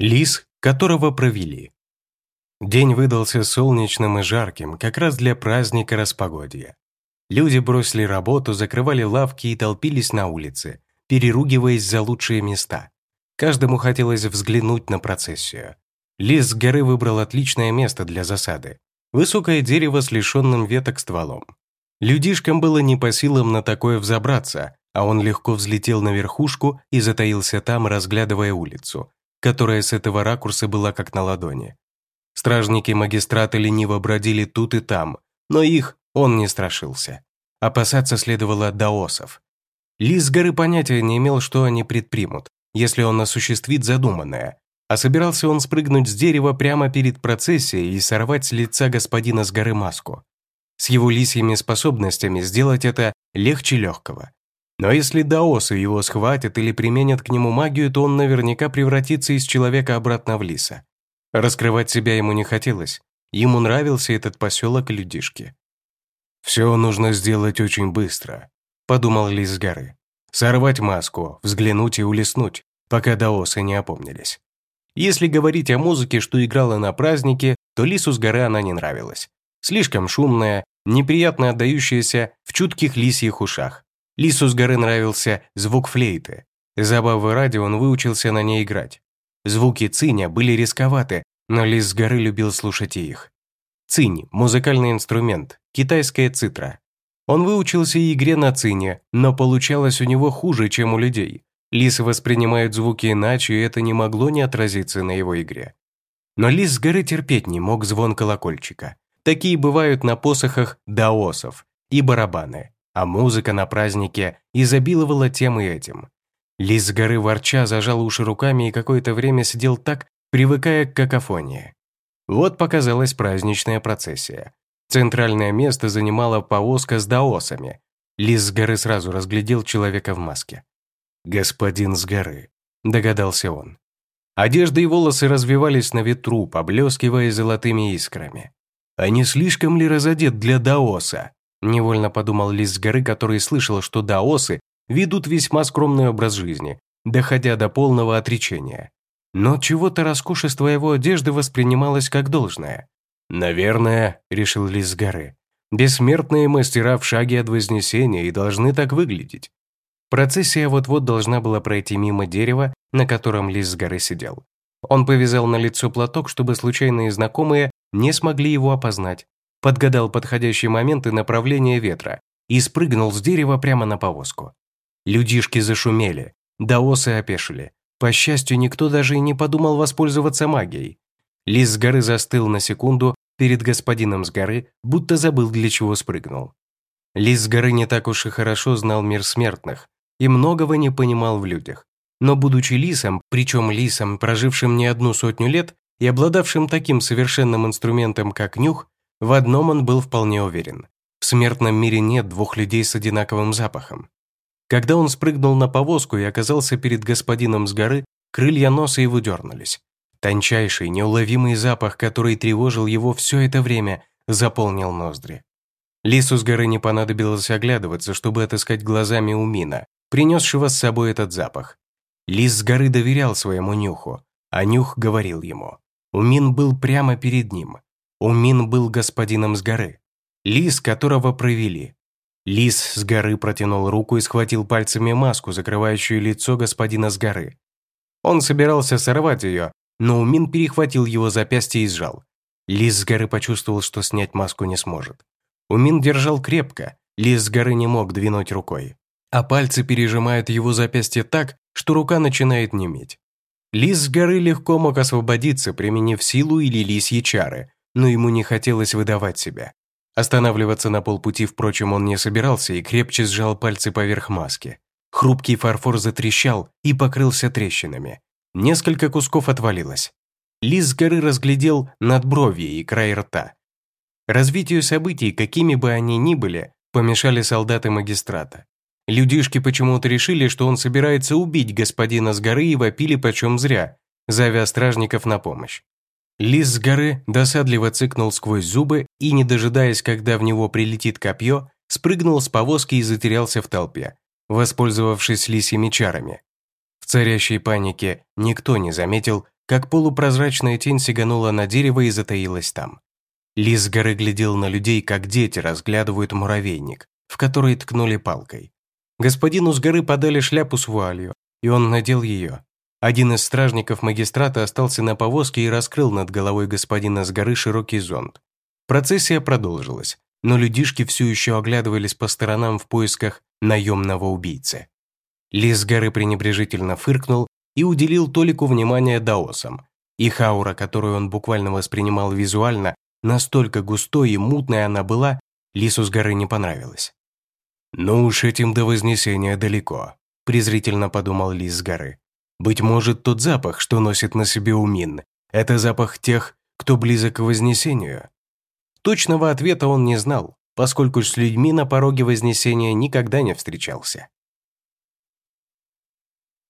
Лис, которого провели. День выдался солнечным и жарким, как раз для праздника распогодья. Люди бросили работу, закрывали лавки и толпились на улице, переругиваясь за лучшие места. Каждому хотелось взглянуть на процессию. Лис с горы выбрал отличное место для засады. Высокое дерево с лишенным веток стволом. Людишкам было не по силам на такое взобраться, а он легко взлетел на верхушку и затаился там, разглядывая улицу, которая с этого ракурса была как на ладони. Стражники магистрата лениво бродили тут и там, но их он не страшился. Опасаться следовало даосов. Лис с горы понятия не имел, что они предпримут, если он осуществит задуманное, а собирался он спрыгнуть с дерева прямо перед процессией и сорвать с лица господина с горы маску. С его лисьими способностями сделать это легче легкого. Но если даосы его схватят или применят к нему магию, то он наверняка превратится из человека обратно в лиса. Раскрывать себя ему не хотелось. Ему нравился этот поселок людишки. «Все нужно сделать очень быстро», – подумал лис с горы. «Сорвать маску, взглянуть и улеснуть, пока даосы не опомнились». Если говорить о музыке, что играла на празднике, то лису с горы она не нравилась. Слишком шумная, неприятно отдающаяся в чутких лисьих ушах. Лису с горы нравился звук флейты. Забавы ради он выучился на ней играть. Звуки циня были рисковаты, но лис с горы любил слушать их. Цинь – музыкальный инструмент, китайская цитра. Он выучился игре на цине, но получалось у него хуже, чем у людей. Лисы воспринимают звуки иначе, и это не могло не отразиться на его игре. Но лис с горы терпеть не мог звон колокольчика. Такие бывают на посохах даосов и барабаны а музыка на празднике изобиловала тем и этим. Лис с горы ворча зажал уши руками и какое-то время сидел так, привыкая к какофонии. Вот показалась праздничная процессия. Центральное место занимала повозка с даосами. Лис с горы сразу разглядел человека в маске. «Господин с горы», – догадался он. Одежда и волосы развивались на ветру, поблескивая золотыми искрами. «А не слишком ли разодет для даоса?» Невольно подумал Лис с горы, который слышал, что даосы ведут весьма скромный образ жизни, доходя до полного отречения. Но чего-то роскошество его одежды воспринималось как должное. «Наверное», — решил Лис с горы, «бессмертные мастера в шаге от Вознесения и должны так выглядеть». Процессия вот-вот должна была пройти мимо дерева, на котором Лис с горы сидел. Он повязал на лицо платок, чтобы случайные знакомые не смогли его опознать, подгадал подходящий момент и направление ветра и спрыгнул с дерева прямо на повозку. Людишки зашумели, даосы опешили. По счастью, никто даже и не подумал воспользоваться магией. Лис с горы застыл на секунду перед господином с горы, будто забыл, для чего спрыгнул. Лис с горы не так уж и хорошо знал мир смертных и многого не понимал в людях. Но будучи лисом, причем лисом, прожившим не одну сотню лет и обладавшим таким совершенным инструментом, как нюх, в одном он был вполне уверен. В смертном мире нет двух людей с одинаковым запахом. Когда он спрыгнул на повозку и оказался перед господином с горы, крылья носа его дернулись. Тончайший, неуловимый запах, который тревожил его все это время, заполнил ноздри. Лису с горы не понадобилось оглядываться, чтобы отыскать глазами Умина, принесшего с собой этот запах. Лис с горы доверял своему нюху, а нюх говорил ему. Умин был прямо перед ним. Умин был господином с горы. Лис, которого провели. Лис с горы протянул руку и схватил пальцами маску, закрывающую лицо господина с горы. Он собирался сорвать ее, но Умин перехватил его запястье и сжал. Лис с горы почувствовал, что снять маску не сможет. Умин держал крепко, Лис с горы не мог двинуть рукой. А пальцы пережимают его запястье так, что рука начинает неметь. Лис с горы легко мог освободиться, применив силу или лисьи чары, но ему не хотелось выдавать себя. Останавливаться на полпути, впрочем, он не собирался и крепче сжал пальцы поверх маски. Хрупкий фарфор затрещал и покрылся трещинами. Несколько кусков отвалилось. Лис с горы разглядел надбровье и край рта. Развитию событий, какими бы они ни были, помешали солдаты магистрата. Людишки почему-то решили, что он собирается убить господина с горы и вопили почем зря, зовя стражников на помощь. Лис с горы досадливо цыкнул сквозь зубы и, не дожидаясь, когда в него прилетит копье, спрыгнул с повозки и затерялся в толпе, воспользовавшись лисьими чарами. В царящей панике никто не заметил, как полупрозрачная тень сиганула на дерево и затаилась там. Лис с горы глядел на людей, как дети разглядывают муравейник, в который ткнули палкой. Господину с горы подали шляпу с вуалью, и он надел ее. Один из стражников магистрата остался на повозке и раскрыл над головой господина с горы широкий зонт. Процессия продолжилась, но людишки все еще оглядывались по сторонам в поисках наемного убийцы. Лис с горы пренебрежительно фыркнул и уделил Толику внимание даосам. Их аура, которую он буквально воспринимал визуально, настолько густой и мутной она была, Лису с горы не понравилась. «Ну уж этим до Вознесения далеко», – презрительно подумал Лис с горы. «Быть может, тот запах, что носит на себе Умин, это запах тех, кто близок к Вознесению?» Точного ответа он не знал, поскольку с людьми на пороге Вознесения никогда не встречался.